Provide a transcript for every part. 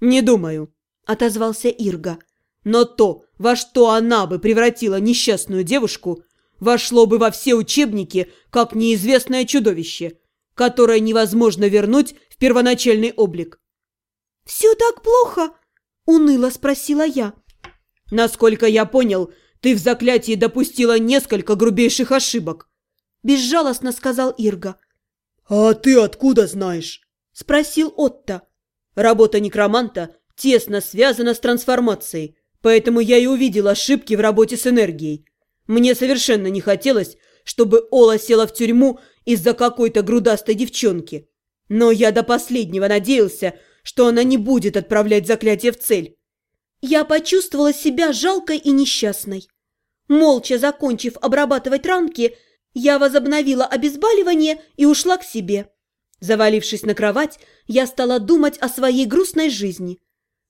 «Не думаю», – отозвался Ирга. «Но то, во что она бы превратила несчастную девушку, вошло бы во все учебники как неизвестное чудовище, которое невозможно вернуть в первоначальный облик». «Все так плохо?» – уныло спросила я. «Насколько я понял, ты в заклятии допустила несколько грубейших ошибок», – безжалостно сказал Ирга. «А ты откуда знаешь?» – спросил Отто. Работа некроманта тесно связана с трансформацией, поэтому я и увидел ошибки в работе с энергией. Мне совершенно не хотелось, чтобы Ола села в тюрьму из-за какой-то грудастой девчонки. Но я до последнего надеялся, что она не будет отправлять заклятие в цель. Я почувствовала себя жалкой и несчастной. Молча закончив обрабатывать ранки, я возобновила обезболивание и ушла к себе. Завалившись на кровать, я стала думать о своей грустной жизни.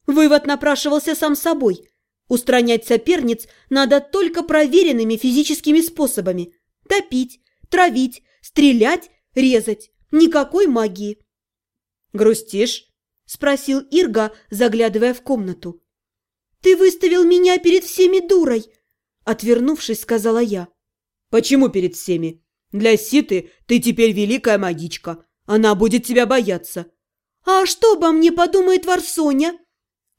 Вывод напрашивался сам собой. Устранять соперниц надо только проверенными физическими способами. Топить, травить, стрелять, резать. Никакой магии. «Грустишь?» – спросил Ирга, заглядывая в комнату. «Ты выставил меня перед всеми дурой!» Отвернувшись, сказала я. «Почему перед всеми? Для Ситы ты теперь великая магичка. Она будет тебя бояться». «А что обо мне подумает Варсоня?»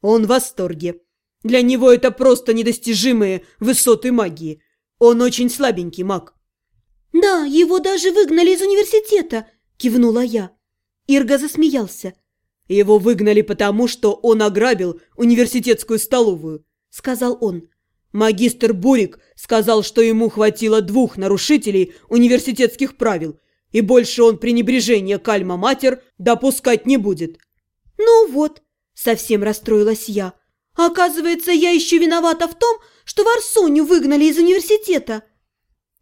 «Он в восторге. Для него это просто недостижимые высоты магии. Он очень слабенький маг». «Да, его даже выгнали из университета», – кивнула я. Ирга засмеялся. «Его выгнали потому, что он ограбил университетскую столовую», – сказал он. «Магистр Бурик сказал, что ему хватило двух нарушителей университетских правил – и больше он пренебрежения к Альма-Матер допускать не будет. «Ну вот», — совсем расстроилась я, — «оказывается, я еще виновата в том, что Варсоню выгнали из университета».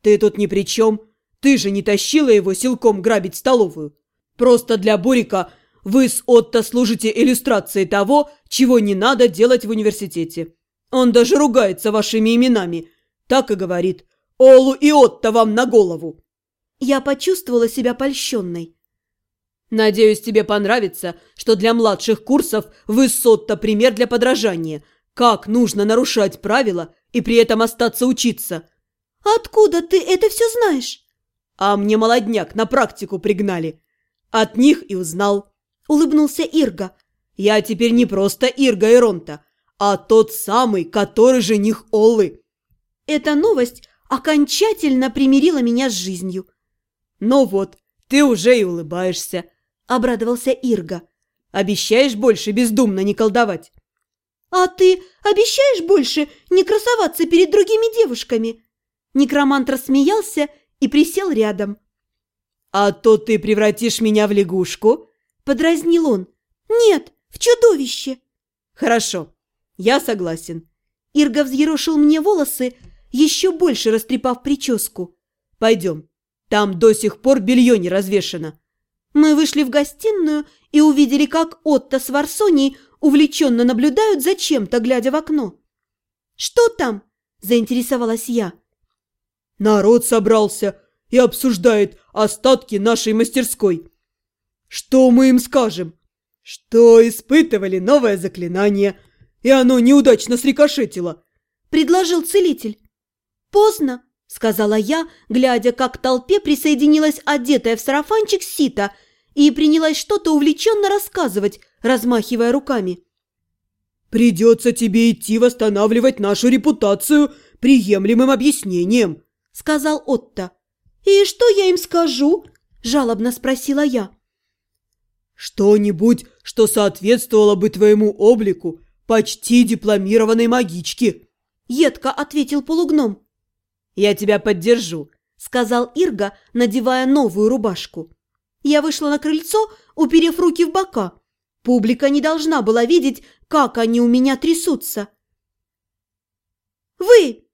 «Ты тут ни при чем. Ты же не тащила его силком грабить столовую. Просто для Бурика вы с Отто служите иллюстрацией того, чего не надо делать в университете. Он даже ругается вашими именами. Так и говорит. Олу и Отто вам на голову». Я почувствовала себя польщенной. «Надеюсь, тебе понравится, что для младших курсов вы Сотто пример для подражания. Как нужно нарушать правила и при этом остаться учиться». «Откуда ты это все знаешь?» «А мне молодняк на практику пригнали. От них и узнал», — улыбнулся Ирга. «Я теперь не просто Ирга Иронта, а тот самый, который жених Оллы». Эта новость окончательно примирила меня с жизнью. «Ну вот, ты уже и улыбаешься», – обрадовался Ирга. «Обещаешь больше бездумно не колдовать?» «А ты обещаешь больше не красоваться перед другими девушками?» Некромант рассмеялся и присел рядом. «А то ты превратишь меня в лягушку?» – подразнил он. «Нет, в чудовище!» «Хорошо, я согласен». Ирга взъерошил мне волосы, еще больше растрепав прическу. «Пойдем, там до сих пор белье не развешено. Мы вышли в гостиную и увидели, как Отто с Варсонией увлеченно наблюдают за чем-то, глядя в окно. «Что там?» – заинтересовалась я. «Народ собрался и обсуждает остатки нашей мастерской. Что мы им скажем? Что испытывали новое заклинание, и оно неудачно срикошетило», – предложил целитель. «Поздно», сказала я, глядя, как к толпе присоединилась одетая в сарафанчик сита и принялась что-то увлеченно рассказывать, размахивая руками. «Придется тебе идти восстанавливать нашу репутацию приемлемым объяснением», — сказал Отто. «И что я им скажу?» – жалобно спросила я. «Что-нибудь, что соответствовало бы твоему облику почти дипломированной магички», – едко ответил полугном. «Я тебя поддержу», – сказал Ирга, надевая новую рубашку. Я вышла на крыльцо, уперев руки в бока. Публика не должна была видеть, как они у меня трясутся. «Вы!»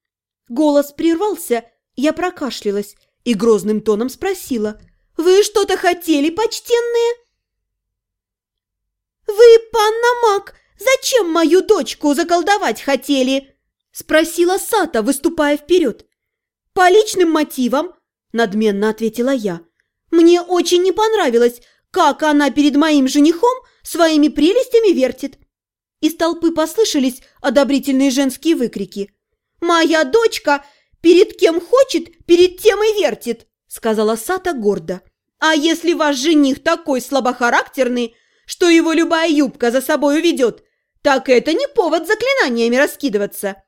Голос прервался, я прокашлялась и грозным тоном спросила. «Вы что-то хотели, почтенные?» «Вы, панна Мак, зачем мою дочку заколдовать хотели?» Спросила Сата, выступая вперед. «По личным мотивам», – надменно ответила я. «Мне очень не понравилось, как она перед моим женихом своими прелестями вертит. Из толпы послышались одобрительные женские выкрики. «Моя дочка перед кем хочет, перед тем и вертит», сказала Сата гордо. «А если ваш жених такой слабохарактерный, что его любая юбка за собой уведет, так это не повод заклинаниями раскидываться».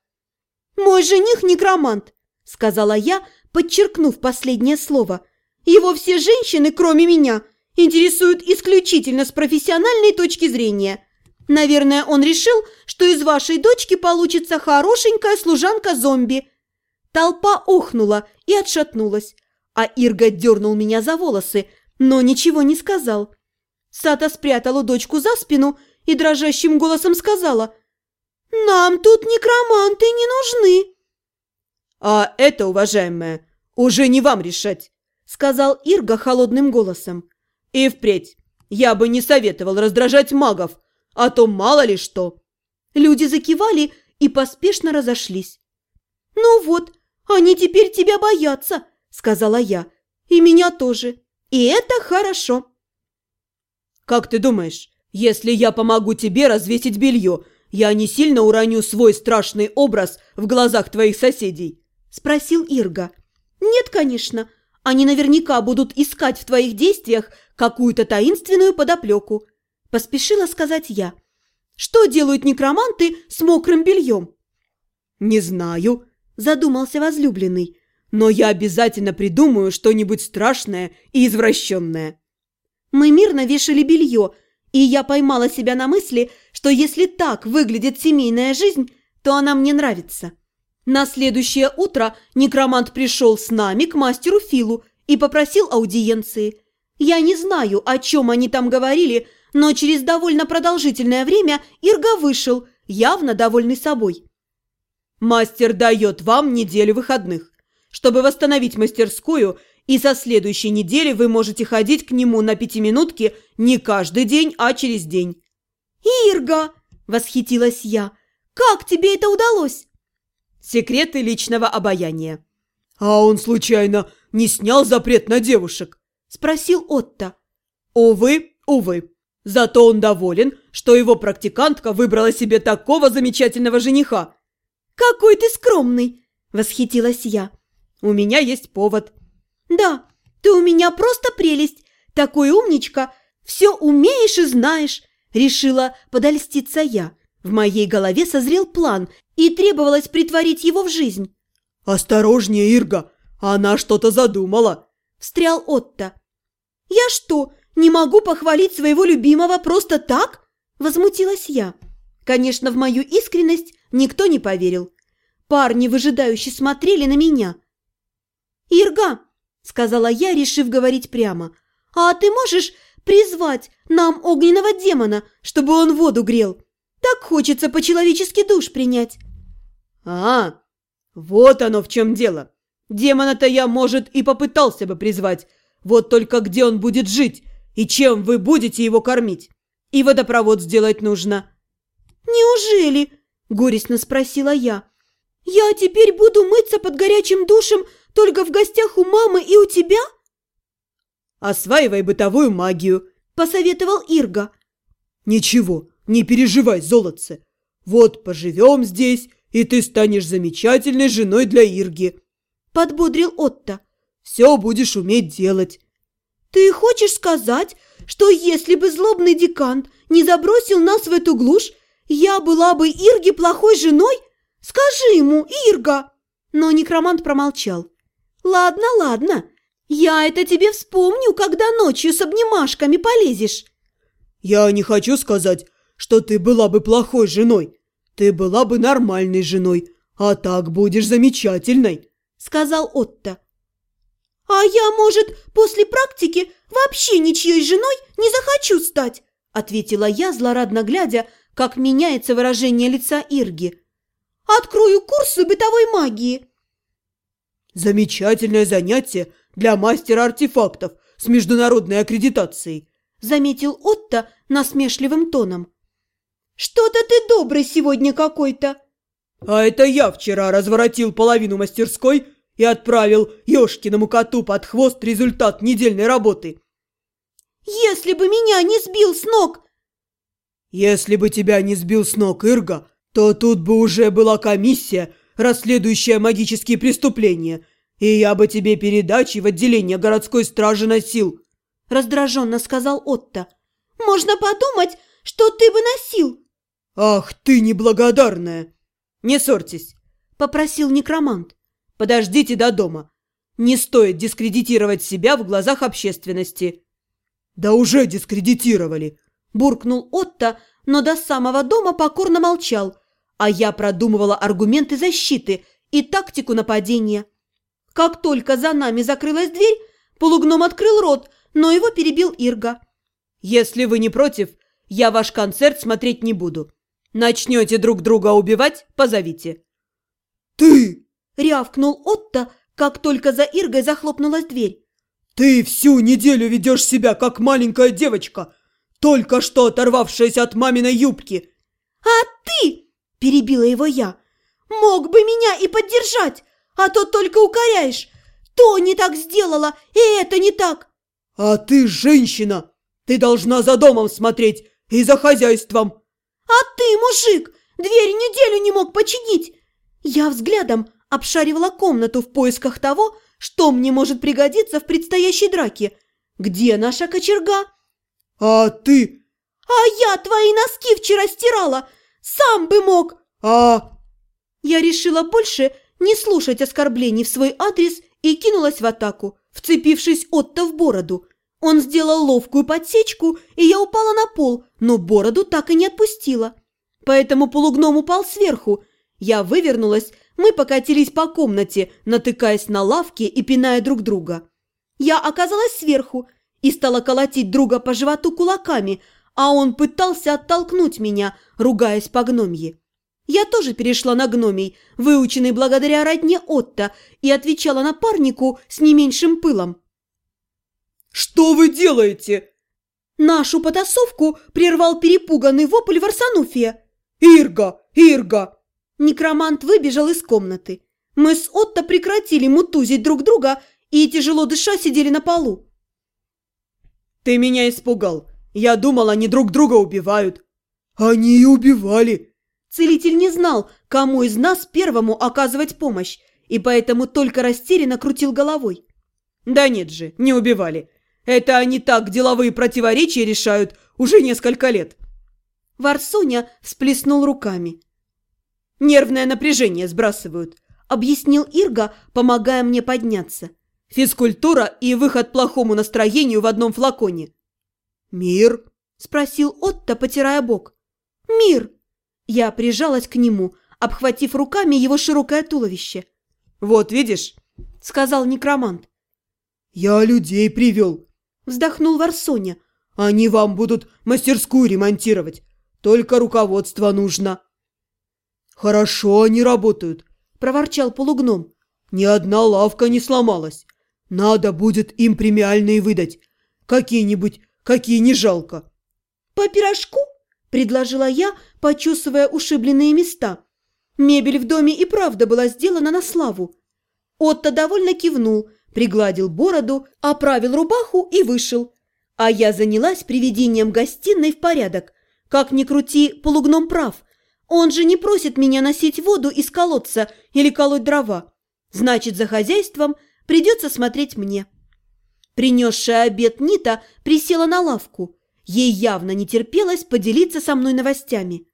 «Мой жених некромант», сказала я, подчеркнув последнее слово. «Его все женщины, кроме меня, интересуют исключительно с профессиональной точки зрения». Наверное, он решил, что из вашей дочки получится хорошенькая служанка-зомби. Толпа охнула и отшатнулась, а Ирга дернул меня за волосы, но ничего не сказал. Сата спрятала дочку за спину и дрожащим голосом сказала, «Нам тут некроманты не нужны». «А это, уважаемая, уже не вам решать», сказал Ирга холодным голосом. «И впредь я бы не советовал раздражать магов, а то мало ли что». Люди закивали и поспешно разошлись. «Ну вот, они теперь тебя боятся», — сказала я. «И меня тоже. И это хорошо». «Как ты думаешь, если я помогу тебе развесить белье, я не сильно уроню свой страшный образ в глазах твоих соседей?» – спросил Ирга. «Нет, конечно. Они наверняка будут искать в твоих действиях какую-то таинственную подоплеку. Поспешила сказать я. Что делают некроманты с мокрым бельем? Не знаю, задумался возлюбленный. Но я обязательно придумаю что-нибудь страшное и извращенное. Мы мирно вешали белье, и я поймала себя на мысли, что если так выглядит семейная жизнь, то она мне нравится. На следующее утро некромант пришел с нами к мастеру Филу и попросил аудиенции. Я не знаю, о чем они там говорили, но через довольно продолжительное время Ирга вышел, явно довольный собой. «Мастер дает вам неделю выходных, чтобы восстановить мастерскую, и со следующей недели вы можете ходить к нему на пятиминутки не каждый день, а через день». «Ирга!» – восхитилась я. «Как тебе это удалось?» «Секреты личного обаяния». «А он, случайно, не снял запрет на девушек?» – спросил Отто. «Увы, увы. Зато он доволен, что его практикантка выбрала себе такого замечательного жениха. «Какой ты скромный!» – восхитилась я. «У меня есть повод». «Да, ты у меня просто прелесть, такой умничка, все умеешь и знаешь», – решила подольститься я. В моей голове созрел план, и требовалось притворить его в жизнь. «Осторожнее, Ирга, она что-то задумала», – встрял Отто. «Я что, не могу похвалить своего любимого просто так?» – возмутилась я. Конечно, в мою искренность никто не поверил. Парни выжидающе смотрели на меня. «Ирга!» – сказала я, решив говорить прямо. «А ты можешь призвать нам огненного демона, чтобы он воду грел? Так хочется по-человечески душ принять». «А, вот оно в чем дело. Демона-то я, может, и попытался бы призвать. Вот только где он будет жить? И чем вы будете его кормить? И водопровод сделать нужно». «Неужели?» – горестно спросила я. «Я теперь буду мыться под горячим душем только в гостях у мамы и у тебя?» «Осваивай бытовую магию», – посоветовал Ирга. «Ничего, не переживай, золотце. Вот поживем здесь, и ты станешь замечательной женой для Ирги», – подбодрил Отто. «Все будешь уметь делать. «Ты хочешь сказать, что если бы злобный декант не забросил нас в эту глушь, я была бы Ирге плохой женой? Скажи ему, Ирга!» Но некромант промолчал. «Ладно, ладно, я это тебе вспомню, когда ночью с обнимашками полезешь». «Я не хочу сказать, что ты была бы плохой женой. Ты была бы нормальной женой, а так будешь замечательной», — сказал Отто. «А я, может, после практики вообще ничьей женой не захочу стать?» ответила я, злорадно глядя, как меняется выражение лица Ирги. «Открою курсы бытовой магии». «Замечательное занятие для мастера артефактов с международной аккредитацией», заметил Отто насмешливым тоном. «Что-то ты добрый сегодня какой-то». «А это я вчера разворотил половину мастерской и отправил Ёшкиному коту под хвост результат недельной работы. «Если бы меня не сбил с ног!» Если бы тебя не сбил с ног Ирга, то тут бы уже была комиссия, расследующая магические преступления, и я бы тебе передачи в отделение городской стражи носил. Раздраженно сказал Отто. Можно подумать, что ты бы носил. Ах ты неблагодарная! Не ссорьтесь, попросил некромант. Подождите до дома. Не стоит дискредитировать себя в глазах общественности. Да уже дискредитировали, буркнул Отто, но до самого дома покорно молчал, а я продумывала аргументы защиты и тактику нападения. Как только за нами закрылась дверь, полугном открыл рот, но его перебил Ирга. «Если вы не против, я ваш концерт смотреть не буду. Начнете друг друга убивать, позовите». «Ты!» – рявкнул Отто, как только за Иргой захлопнулась дверь. «Ты всю неделю ведешь себя, как маленькая девочка, только что оторвавшаяся от маминой юбки!» «А ты!» – перебила его я. «Мог бы меня и поддержать, а то только укоряешь. То не так сделала, и это не так!» «А ты женщина! Ты должна за домом смотреть и за хозяйством!» «А ты, мужик, дверь неделю не мог починить!» Я взглядом обшаривала комнату в поисках того, что мне может пригодиться в предстоящей драке. Где наша кочерга? А ты? А я твои носки вчера стирала. Сам бы мог. А? Я решила больше не слушать оскорблений в свой адрес и кинулась в атаку, вцепившись Отто в бороду. Он сделал ловкую подсечку, и я упала на пол, но бороду так и не отпустила. Поэтому полугном упал сверху. Я вывернулась мы покатились по комнате, натыкаясь на лавки и пиная друг друга. Я оказалась сверху и стала колотить друга по животу кулаками, а он пытался оттолкнуть меня, ругаясь по гномье. Я тоже перешла на гномий, выученный благодаря родне Отто, и отвечала напарнику с не меньшим пылом. «Что вы делаете?» Нашу потасовку прервал перепуганный вопль Варсануфия. «Ирга! Ирга!» Некромант выбежал из комнаты. Мы с Отто прекратили мутузить друг друга и, тяжело дыша, сидели на полу. «Ты меня испугал. Я думал, они друг друга убивают». «Они и убивали». Целитель не знал, кому из нас первому оказывать помощь, и поэтому только растерянно крутил головой. «Да нет же, не убивали. Это они так деловые противоречия решают уже несколько лет». Варсуня всплеснул руками. Нервное напряжение сбрасывают», – объяснил Ирга, помогая мне подняться. «Физкультура и выход плохому настроению в одном флаконе». «Мир?» – спросил Отто, потирая бок. «Мир!» Я прижалась к нему, обхватив руками его широкое туловище. «Вот видишь?» – сказал некромант. «Я людей привел», – вздохнул Варсоня. «Они вам будут мастерскую ремонтировать. Только руководство нужно». «Хорошо они работают», – проворчал полугном. «Ни одна лавка не сломалась. Надо будет им премиальные выдать. Какие-нибудь, какие не жалко». «По пирожку?» – предложила я, почувствуя ушибленные места. Мебель в доме и правда была сделана на славу. Отто довольно кивнул, пригладил бороду, оправил рубаху и вышел. А я занялась приведением гостиной в порядок. Как ни крути, полугном прав – он же не просит меня носить воду из колодца или колоть дрова. Значит, за хозяйством придется смотреть мне. Принесшая обед Нита присела на лавку. Ей явно не терпелось поделиться со мной новостями.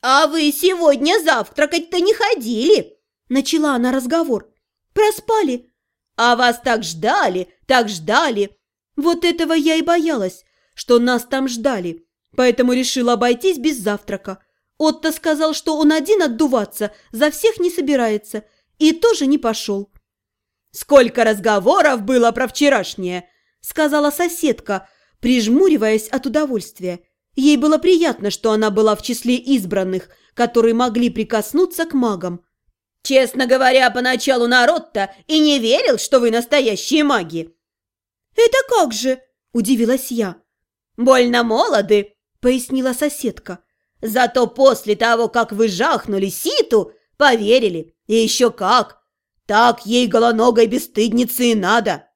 «А вы сегодня завтракать-то не ходили?» Начала она разговор. «Проспали». «А вас так ждали, так ждали!» Вот этого я и боялась, что нас там ждали, поэтому решила обойтись без завтрака. Отто сказал, что он один отдуваться за всех не собирается, и тоже не пошел. «Сколько разговоров было про вчерашнее!» – сказала соседка, прижмуриваясь от удовольствия. Ей было приятно, что она была в числе избранных, которые могли прикоснуться к магам. «Честно говоря, поначалу народ-то и не верил, что вы настоящие маги». «Это как же?» – удивилась я. «Больно молоды», – пояснила соседка. Зато после того, как вы жахнули Ситу, поверили. И еще как! Так ей голоногой бесстыднице и надо!»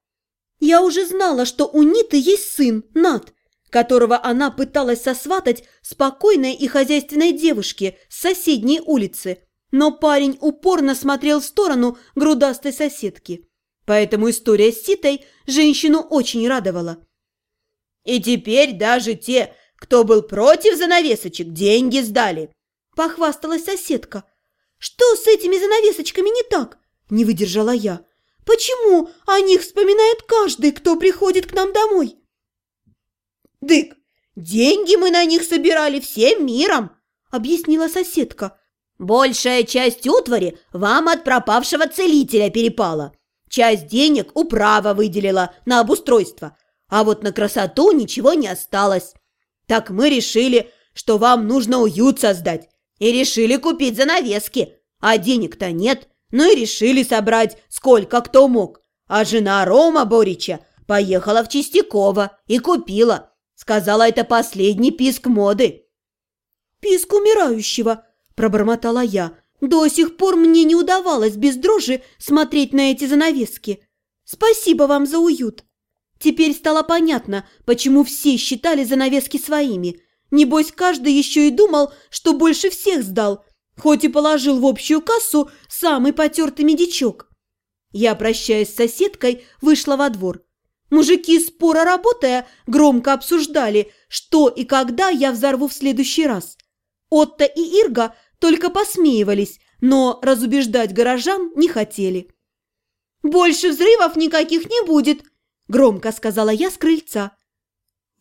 «Я уже знала, что у Ниты есть сын, Над», которого она пыталась сосватать спокойной и хозяйственной девушке с соседней улицы, но парень упорно смотрел в сторону грудастой соседки. Поэтому история с Ситой женщину очень радовала. «И теперь даже те, кто был против занавесочек, деньги сдали», – похвасталась соседка. «Что с этими занавесочками не так?» – не выдержала я. «Почему о них вспоминает каждый, кто приходит к нам домой?» «Дык, деньги мы на них собирали всем миром», – объяснила соседка. «Большая часть утвари вам от пропавшего целителя перепала. Часть денег управа выделила на обустройство, а вот на красоту ничего не осталось. Так мы решили, что вам нужно уют создать, и решили купить занавески, а денег-то нет, ну и решили собрать сколько кто мог. А жена Рома Борича поехала в Чистякова и купила. Сказала, это последний писк моды. «Писк умирающего», – пробормотала я. «До сих пор мне не удавалось без дрожи смотреть на эти занавески. Спасибо вам за уют». Теперь стало понятно, почему все считали занавески своими. Небось, каждый еще и думал, что больше всех сдал, хоть и положил в общую кассу самый потертый медичок. Я, прощаясь с соседкой, вышла во двор. Мужики, споро работая, громко обсуждали, что и когда я взорву в следующий раз. Отто и Ирга только посмеивались, но разубеждать горожан не хотели. «Больше взрывов никаких не будет», – громко сказала я с крыльца.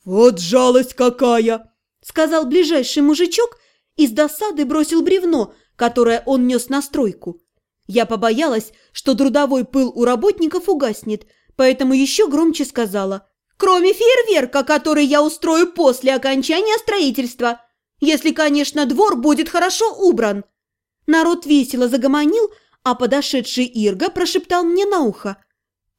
«Вот жалость какая!» – сказал ближайший мужичок и с досады бросил бревно, которое он нес на стройку. Я побоялась, что трудовой пыл у работников угаснет, поэтому еще громче сказала. «Кроме фейерверка, который я устрою после окончания строительства, если, конечно, двор будет хорошо убран». Народ весело загомонил, а подошедший Ирга прошептал мне на ухо.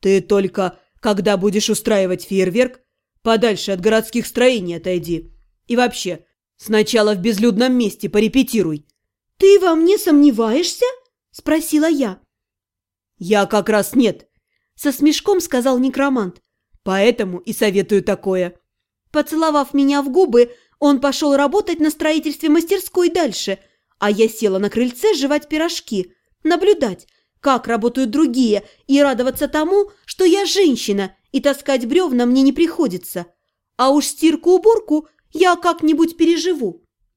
«Ты только, когда будешь устраивать фейерверк, подальше от городских строений отойди. И вообще, сначала в безлюдном месте порепетируй». «Ты во мне сомневаешься?» – спросила я. «Я как раз нет. Со смешком сказал некромант. Поэтому и советую такое. Поцеловав меня в губы, он пошел работать на строительстве мастерской дальше, а я села на крыльце жевать пирожки, наблюдать, как работают другие, и радоваться тому, что я женщина, и таскать бревна мне не приходится. А уж стирку-уборку я как-нибудь переживу.